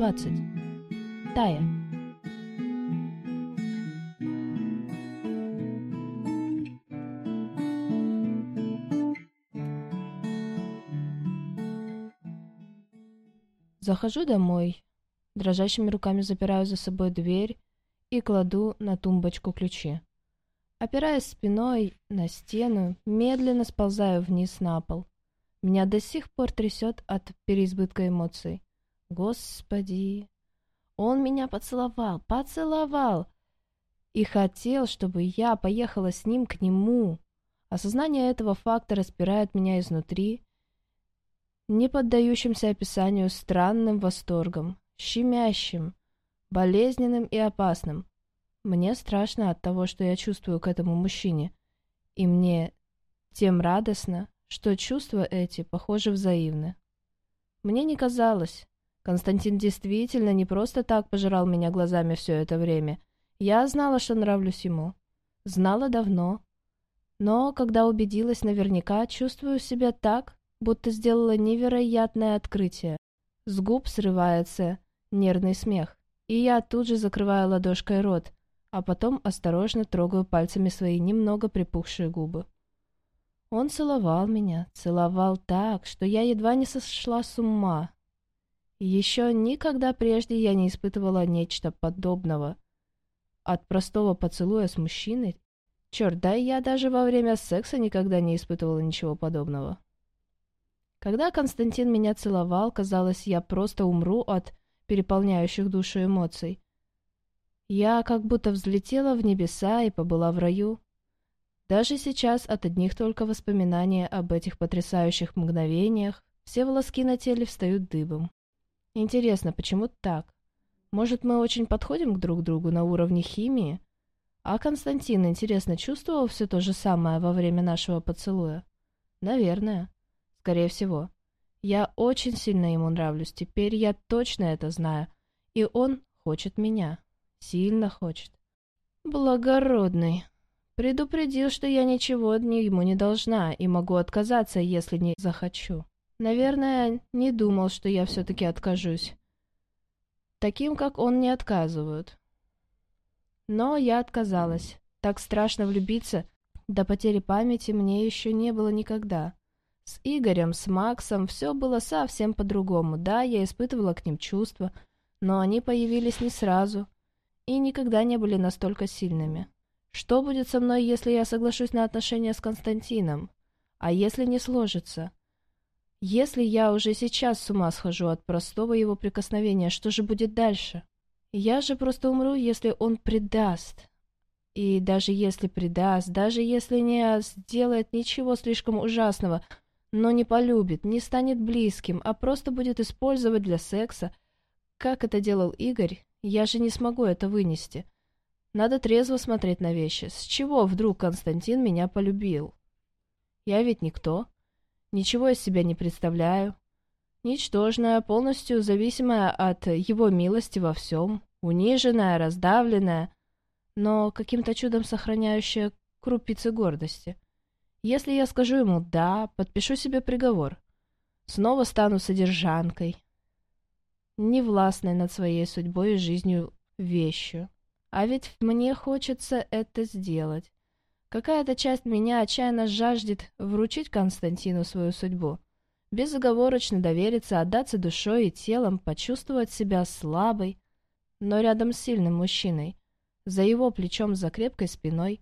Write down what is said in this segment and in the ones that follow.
20. Тая. Захожу домой, дрожащими руками запираю за собой дверь и кладу на тумбочку ключи. Опираясь спиной на стену, медленно сползаю вниз на пол. Меня до сих пор трясет от переизбытка эмоций. Господи! Он меня поцеловал, поцеловал! И хотел, чтобы я поехала с ним к нему. Осознание этого факта распирает меня изнутри, не поддающимся описанию странным восторгом, щемящим, болезненным и опасным. Мне страшно от того, что я чувствую к этому мужчине, и мне тем радостно, что чувства эти, похоже, взаимны. Мне не казалось. Константин действительно не просто так пожирал меня глазами все это время. Я знала, что нравлюсь ему. Знала давно. Но, когда убедилась наверняка, чувствую себя так, будто сделала невероятное открытие. С губ срывается нервный смех, и я тут же закрываю ладошкой рот, а потом осторожно трогаю пальцами свои немного припухшие губы. Он целовал меня, целовал так, что я едва не сошла с ума. Еще никогда прежде я не испытывала нечто подобного. От простого поцелуя с мужчиной... Черт, да я даже во время секса никогда не испытывала ничего подобного. Когда Константин меня целовал, казалось, я просто умру от переполняющих душу эмоций. Я как будто взлетела в небеса и побыла в раю. Даже сейчас от одних только воспоминаний об этих потрясающих мгновениях все волоски на теле встают дыбом. Интересно, почему так? Может, мы очень подходим к друг другу на уровне химии? А Константин, интересно, чувствовал все то же самое во время нашего поцелуя? Наверное. Скорее всего. Я очень сильно ему нравлюсь, теперь я точно это знаю. И он хочет меня. Сильно хочет. Благородный. Предупредил, что я ничего ему не должна и могу отказаться, если не захочу. Наверное, не думал, что я все-таки откажусь. Таким, как он, не отказывают. Но я отказалась. Так страшно влюбиться, до потери памяти мне еще не было никогда. С Игорем, с Максом все было совсем по-другому. Да, я испытывала к ним чувства, но они появились не сразу и никогда не были настолько сильными. Что будет со мной, если я соглашусь на отношения с Константином? А если не сложится? Если я уже сейчас с ума схожу от простого его прикосновения, что же будет дальше? Я же просто умру, если он предаст. И даже если предаст, даже если не сделает ничего слишком ужасного, но не полюбит, не станет близким, а просто будет использовать для секса, как это делал Игорь, я же не смогу это вынести. Надо трезво смотреть на вещи. С чего вдруг Константин меня полюбил? Я ведь никто. Ничего из себя не представляю. Ничтожная, полностью зависимая от его милости во всем. Униженная, раздавленная, но каким-то чудом сохраняющая крупицы гордости. Если я скажу ему «да», подпишу себе приговор. Снова стану содержанкой, невластной над своей судьбой и жизнью вещью. А ведь мне хочется это сделать. Какая-то часть меня отчаянно жаждет вручить Константину свою судьбу. Безоговорочно довериться, отдаться душой и телом, почувствовать себя слабой, но рядом с сильным мужчиной, за его плечом, за крепкой спиной.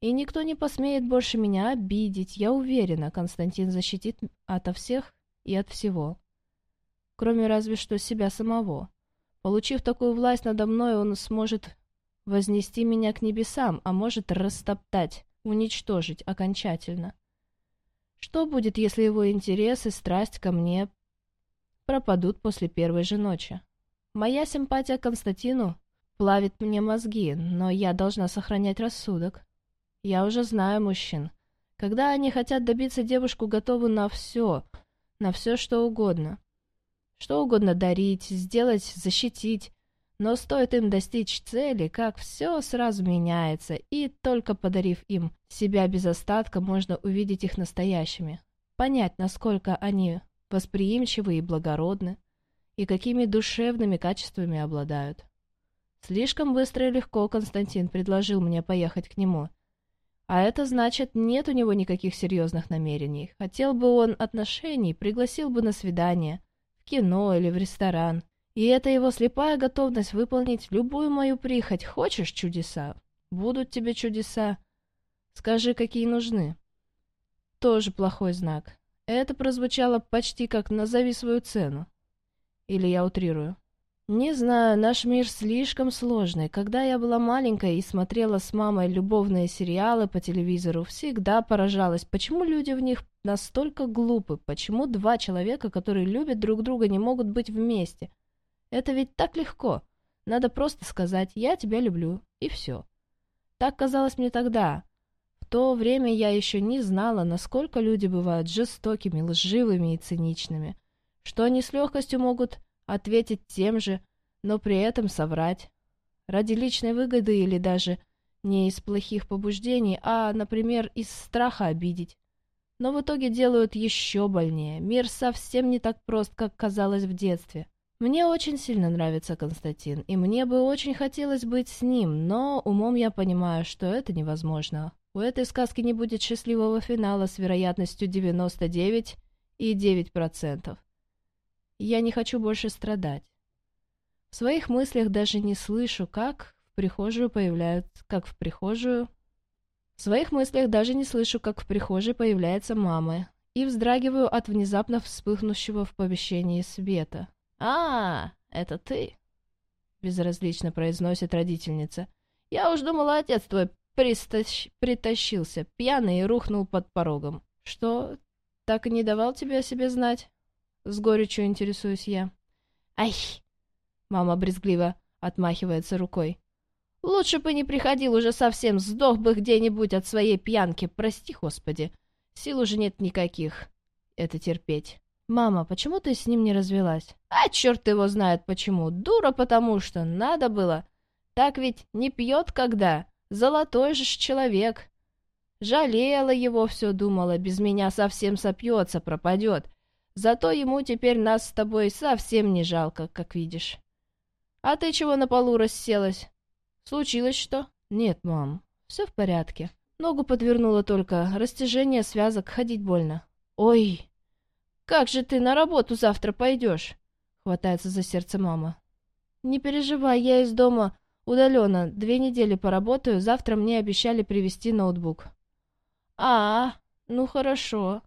И никто не посмеет больше меня обидеть, я уверена, Константин защитит ото всех и от всего. Кроме разве что себя самого. Получив такую власть надо мной, он сможет вознести меня к небесам, а может растоптать, уничтожить окончательно. Что будет, если его интерес и страсть ко мне пропадут после первой же ночи? Моя симпатия к Константину плавит мне мозги, но я должна сохранять рассудок. Я уже знаю мужчин. Когда они хотят добиться девушку, готовы на все, на все что угодно. Что угодно дарить, сделать, защитить, но стоит им достичь цели, как все сразу меняется, и только подарив им себя без остатка, можно увидеть их настоящими, понять, насколько они восприимчивы и благородны. и какими душевными качествами обладают. Слишком быстро и легко Константин предложил мне поехать к нему. А это значит, нет у него никаких серьезных намерений. Хотел бы он отношений, пригласил бы на свидание, в кино или в ресторан. И это его слепая готовность выполнить любую мою прихоть. Хочешь чудеса? Будут тебе чудеса. Скажи, какие нужны. Тоже плохой знак. Это прозвучало почти как «назови свою цену». Или я утрирую? Не знаю, наш мир слишком сложный. Когда я была маленькая и смотрела с мамой любовные сериалы по телевизору, всегда поражалась, почему люди в них настолько глупы, почему два человека, которые любят друг друга, не могут быть вместе. Это ведь так легко. Надо просто сказать «я тебя люблю» и все. Так казалось мне тогда. В то время я еще не знала, насколько люди бывают жестокими, лживыми и циничными, что они с легкостью могут ответить тем же, но при этом соврать. Ради личной выгоды или даже не из плохих побуждений, а, например, из страха обидеть. Но в итоге делают еще больнее. Мир совсем не так прост, как казалось в детстве. Мне очень сильно нравится Константин, и мне бы очень хотелось быть с ним, но умом я понимаю, что это невозможно. У этой сказки не будет счастливого финала с вероятностью 99,9%. Я не хочу больше страдать. В своих мыслях даже не слышу, как в прихожую появляются, как в прихожую... В своих мыслях даже не слышу, как в прихожей появляется мама, и вздрагиваю от внезапно вспыхнувшего в помещении света. «А, это ты?» — безразлично произносит родительница. «Я уж думала, отец твой пристащ... притащился, пьяный и рухнул под порогом. Что, так и не давал тебе о себе знать?» С горечью интересуюсь я. «Ай!» — мама брезгливо отмахивается рукой. «Лучше бы не приходил уже совсем, сдох бы где-нибудь от своей пьянки, прости, Господи. Сил уже нет никаких это терпеть». «Мама, почему ты с ним не развелась?» «А черт его знает почему. Дура потому что. Надо было. Так ведь не пьет когда. Золотой же человек». Жалела его все, думала, без меня совсем сопьется, пропадет. Зато ему теперь нас с тобой совсем не жалко, как видишь. А ты чего на полу расселась? Случилось что? Нет, мам, все в порядке. Ногу подвернула только, растяжение связок, ходить больно. Ой, «Как же ты на работу завтра пойдешь?» — хватается за сердце мама. «Не переживай, я из дома удаленно. Две недели поработаю, завтра мне обещали привезти ноутбук». «А, ну хорошо.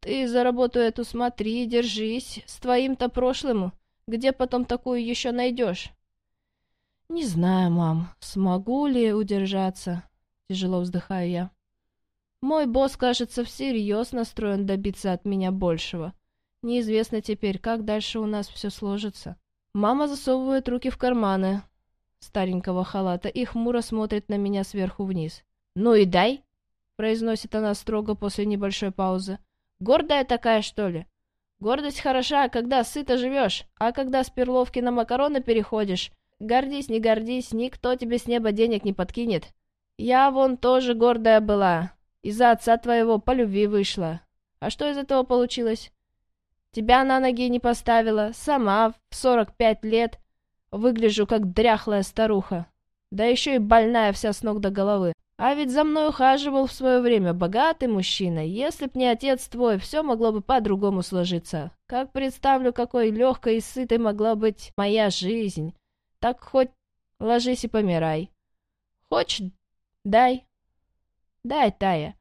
Ты за работу эту смотри, держись. С твоим-то прошлым, где потом такую еще найдешь?» «Не знаю, мам, смогу ли удержаться?» — тяжело вздыхаю я. Мой босс, кажется, всерьез настроен добиться от меня большего. Неизвестно теперь, как дальше у нас все сложится. Мама засовывает руки в карманы старенького халата и хмуро смотрит на меня сверху вниз. «Ну и дай!» — произносит она строго после небольшой паузы. «Гордая такая, что ли? Гордость хороша, когда сыто живешь, а когда с перловки на макароны переходишь, гордись, не гордись, никто тебе с неба денег не подкинет. Я вон тоже гордая была, из-за отца твоего по любви вышла. А что из этого получилось? Тебя на ноги не поставила, сама в сорок пять лет выгляжу как дряхлая старуха. Да еще и больная вся с ног до головы. А ведь за мной ухаживал в свое время богатый мужчина. Если б не отец твой, все могло бы по-другому сложиться. Как представлю, какой легкой и сытой могла быть моя жизнь. Так хоть ложись и помирай. Хочешь, дай. Дай, Тая.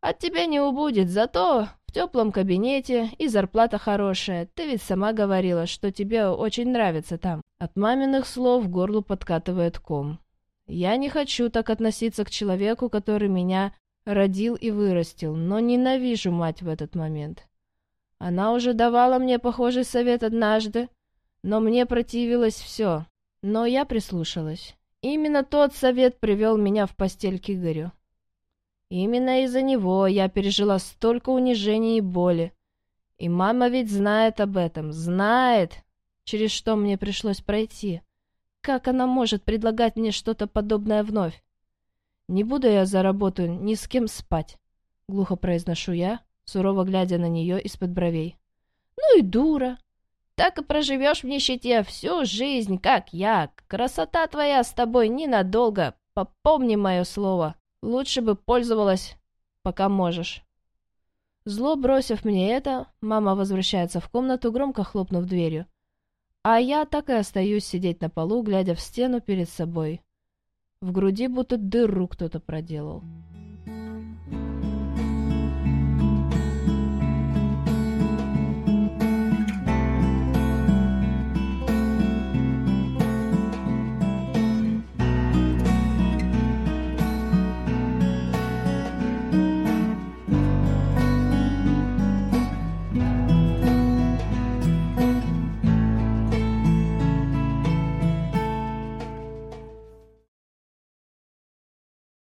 От тебя не убудет, зато в теплом кабинете и зарплата хорошая. Ты ведь сама говорила, что тебе очень нравится там. От маминых слов горлу подкатывает ком. Я не хочу так относиться к человеку, который меня родил и вырастил, но ненавижу мать в этот момент. Она уже давала мне похожий совет однажды, но мне противилось все. Но я прислушалась. Именно тот совет привел меня в постель к Игорю. Именно из-за него я пережила столько унижений и боли. И мама ведь знает об этом, знает, через что мне пришлось пройти. Как она может предлагать мне что-то подобное вновь? Не буду я за работу ни с кем спать, глухо произношу я, сурово глядя на нее из-под бровей. Ну и дура. так и проживешь в нищете всю жизнь, как я. Красота твоя с тобой ненадолго, попомни мое слово. Лучше бы пользовалась, пока можешь». Зло бросив мне это, мама возвращается в комнату, громко хлопнув дверью. А я так и остаюсь сидеть на полу, глядя в стену перед собой. В груди будто дыру кто-то проделал.